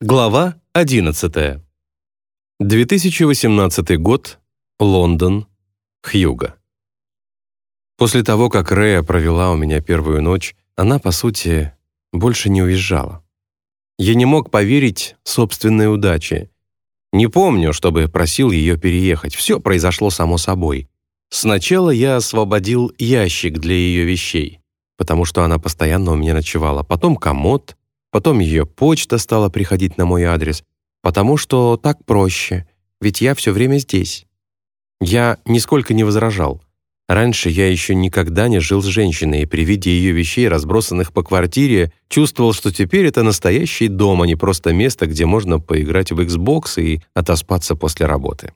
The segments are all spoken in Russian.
Глава 11. 2018 год. Лондон. Хьюго. После того, как Рэя провела у меня первую ночь, она, по сути, больше не уезжала. Я не мог поверить собственной удаче. Не помню, чтобы просил ее переехать. Все произошло само собой. Сначала я освободил ящик для ее вещей, потому что она постоянно у меня ночевала. Потом комод, Потом ее почта стала приходить на мой адрес, потому что так проще, ведь я все время здесь. Я нисколько не возражал. Раньше я еще никогда не жил с женщиной, и при виде ее вещей, разбросанных по квартире, чувствовал, что теперь это настоящий дом, а не просто место, где можно поиграть в Xbox и отоспаться после работы.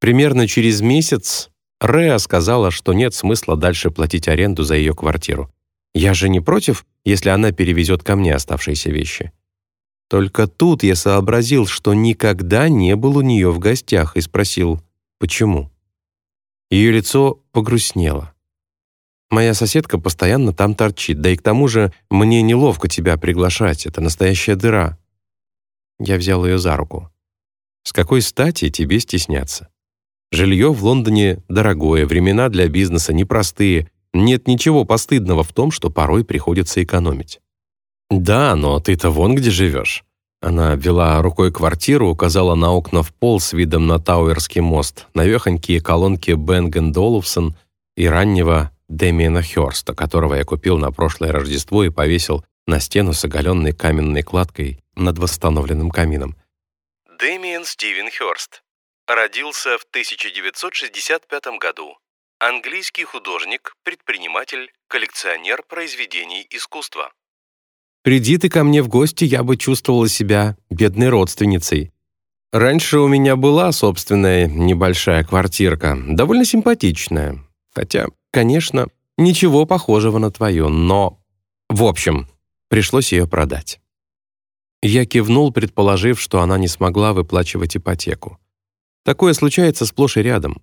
Примерно через месяц Реа сказала, что нет смысла дальше платить аренду за ее квартиру. Я же не против, если она перевезет ко мне оставшиеся вещи. Только тут я сообразил, что никогда не был у нее в гостях и спросил, почему. Ее лицо погрустнело. «Моя соседка постоянно там торчит, да и к тому же мне неловко тебя приглашать, это настоящая дыра». Я взял ее за руку. «С какой стати тебе стесняться? Жилье в Лондоне дорогое, времена для бизнеса непростые, нет ничего постыдного в том, что порой приходится экономить. «Да, но ты-то вон где живешь». Она вела рукой квартиру, указала на окна в пол с видом на Тауэрский мост, навехонькие колонки Бенген Долуфсон и раннего Дэмиена Хёрста, которого я купил на прошлое Рождество и повесил на стену с оголенной каменной кладкой над восстановленным камином. Дэмиен Стивен Хёрст родился в 1965 году Английский художник, предприниматель, коллекционер произведений искусства. «Приди ты ко мне в гости, я бы чувствовала себя бедной родственницей. Раньше у меня была собственная небольшая квартирка, довольно симпатичная. Хотя, конечно, ничего похожего на твою, но... В общем, пришлось ее продать». Я кивнул, предположив, что она не смогла выплачивать ипотеку. Такое случается сплошь и рядом.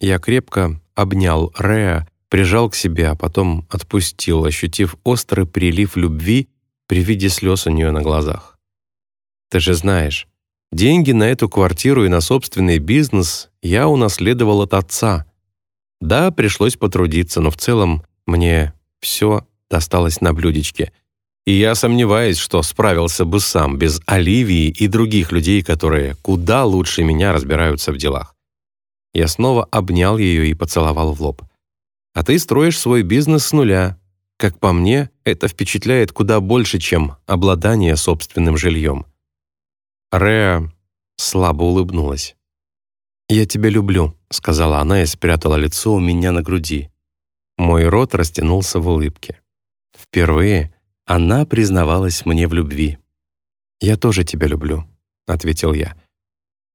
Я крепко обнял Реа, прижал к себе, а потом отпустил, ощутив острый прилив любви при виде слез у нее на глазах. «Ты же знаешь, деньги на эту квартиру и на собственный бизнес я унаследовал от отца. Да, пришлось потрудиться, но в целом мне все досталось на блюдечке. И я сомневаюсь, что справился бы сам без Оливии и других людей, которые куда лучше меня разбираются в делах. Я снова обнял ее и поцеловал в лоб. «А ты строишь свой бизнес с нуля. Как по мне, это впечатляет куда больше, чем обладание собственным жильем». Реа слабо улыбнулась. «Я тебя люблю», — сказала она и спрятала лицо у меня на груди. Мой рот растянулся в улыбке. Впервые она признавалась мне в любви. «Я тоже тебя люблю», — ответил я.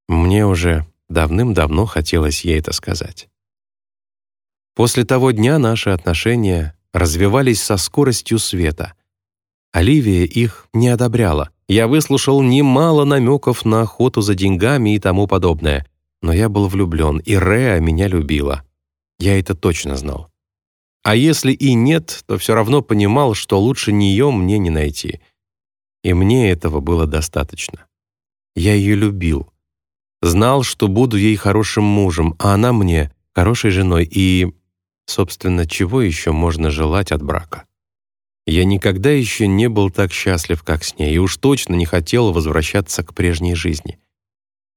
Мне уже Давным-давно хотелось ей это сказать. После того дня наши отношения развивались со скоростью света. Оливия их не одобряла. Я выслушал немало намеков на охоту за деньгами и тому подобное, но я был влюблен, и Реа меня любила. Я это точно знал. А если и нет, то все равно понимал, что лучше нее мне не найти. И мне этого было достаточно. Я ее любил. Знал, что буду ей хорошим мужем, а она мне хорошей женой, и, собственно, чего еще можно желать от брака? Я никогда еще не был так счастлив, как с ней, и уж точно не хотел возвращаться к прежней жизни.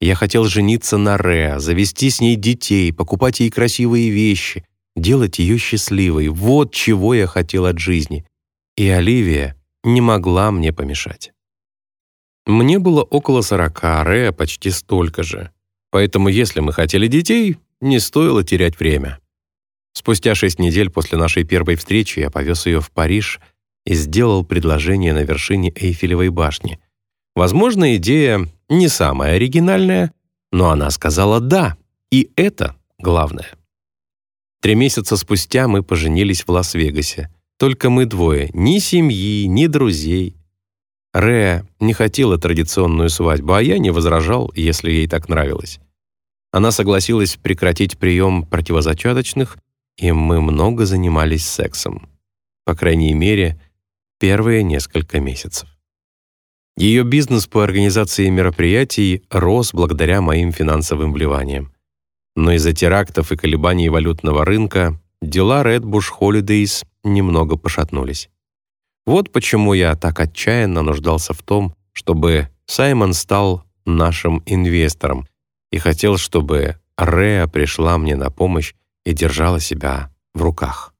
Я хотел жениться на Реа, завести с ней детей, покупать ей красивые вещи, делать ее счастливой. Вот чего я хотел от жизни. И Оливия не могла мне помешать. Мне было около сорока, а Рея почти столько же. Поэтому если мы хотели детей, не стоило терять время. Спустя шесть недель после нашей первой встречи я повез ее в Париж и сделал предложение на вершине Эйфелевой башни. Возможно, идея не самая оригинальная, но она сказала «да», и это главное. Три месяца спустя мы поженились в Лас-Вегасе. Только мы двое, ни семьи, ни друзей. Рея не хотела традиционную свадьбу, а я не возражал, если ей так нравилось. Она согласилась прекратить прием противозачаточных, и мы много занимались сексом. По крайней мере, первые несколько месяцев. Ее бизнес по организации мероприятий рос благодаря моим финансовым вливаниям. Но из-за терактов и колебаний валютного рынка дела Redbush Holidays немного пошатнулись. Вот почему я так отчаянно нуждался в том, чтобы Саймон стал нашим инвестором и хотел, чтобы Реа пришла мне на помощь и держала себя в руках.